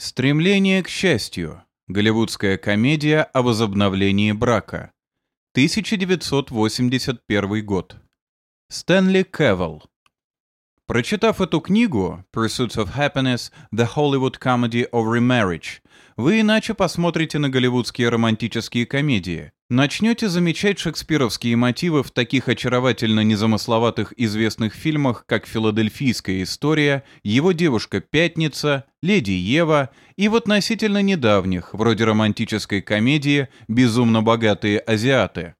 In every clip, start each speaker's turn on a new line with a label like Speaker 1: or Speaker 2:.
Speaker 1: Стремление к счастью. Голливудская комедия о возобновлении брака. 1981 год. Стэнли Кевилл. Прочитав эту книгу Pursuits of Happiness, The Hollywood Comedy of Remarriage, вы иначе посмотрите на голливудские романтические комедии. Начнете замечать шекспировские мотивы в таких очаровательно незамысловатых известных фильмах, как «Филадельфийская история», «Его девушка Пятница», «Леди Ева» и в относительно недавних, вроде романтической комедии «Безумно богатые азиаты».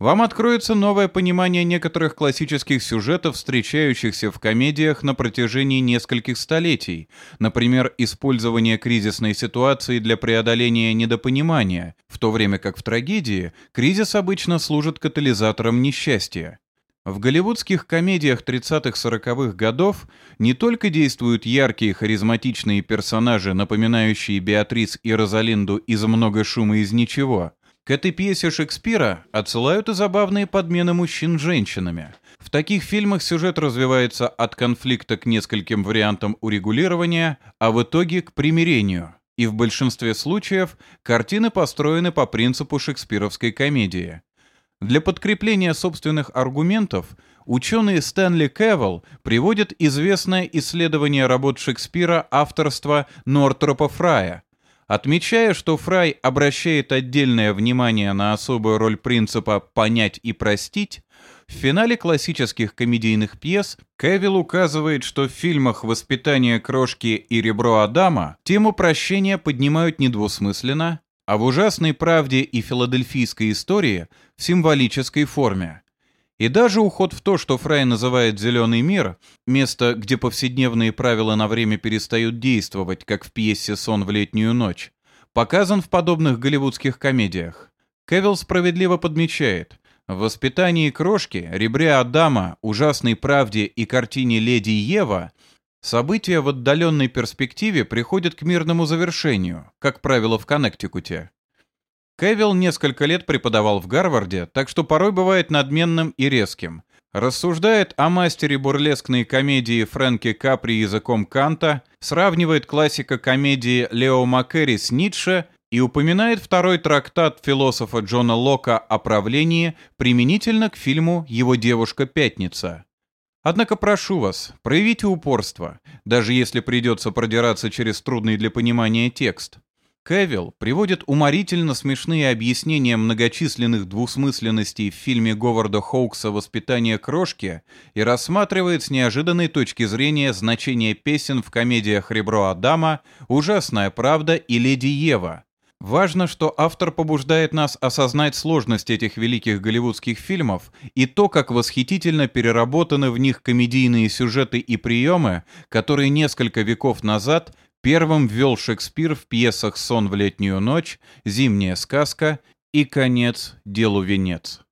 Speaker 1: Вам откроется новое понимание некоторых классических сюжетов, встречающихся в комедиях на протяжении нескольких столетий, например, использование кризисной ситуации для преодоления недопонимания, в то время как в трагедии кризис обычно служит катализатором несчастья. В голливудских комедиях 30-40-х годов не только действуют яркие харизматичные персонажи, напоминающие Беатрис и Розалинду из «Много шума из ничего», к этой пьесе Шекспира отсылают и забавные подмены мужчин женщинами. В таких фильмах сюжет развивается от конфликта к нескольким вариантам урегулирования, а в итоге к примирению. И в большинстве случаев картины построены по принципу шекспировской комедии. Для подкрепления собственных аргументов ученый Стэнли Кевилл приводит известное исследование работ Шекспира авторства Нортропа Фрая, Отмечая, что Фрай обращает отдельное внимание на особую роль принципа «понять и простить», в финале классических комедийных пьес Кевилл указывает, что в фильмах «Воспитание крошки» и «Ребро Адама» тему прощения поднимают недвусмысленно, а в «Ужасной правде» и «Филадельфийской истории» в символической форме. И даже уход в то, что Фрай называет «зеленый мир», место, где повседневные правила на время перестают действовать, как в пьесе «Сон в летнюю ночь», показан в подобных голливудских комедиях. Кевилл справедливо подмечает, в «Воспитании крошки», «Ребре Адама», «Ужасной правде» и картине «Леди Ева» события в отдаленной перспективе приходят к мирному завершению, как правило, в Коннектикуте. Кевилл несколько лет преподавал в Гарварде, так что порой бывает надменным и резким. Рассуждает о мастере бурлескной комедии Фрэнки Капри языком Канта, сравнивает классика комедии Лео Маккери с Ницше и упоминает второй трактат философа Джона Лока о правлении применительно к фильму «Его девушка Пятница». Однако прошу вас, проявите упорство, даже если придется продираться через трудный для понимания текст. Кевилл приводит уморительно смешные объяснения многочисленных двусмысленностей в фильме Говарда Хоукса «Воспитание крошки» и рассматривает с неожиданной точки зрения значение песен в комедиях «Ребро Адама», «Ужасная правда» и «Леди Ева». Важно, что автор побуждает нас осознать сложность этих великих голливудских фильмов и то, как восхитительно переработаны в них комедийные сюжеты и приемы, которые несколько веков назад Первым ввел Шекспир в пьесах «Сон в летнюю ночь», «Зимняя сказка» и «Конец делу венец».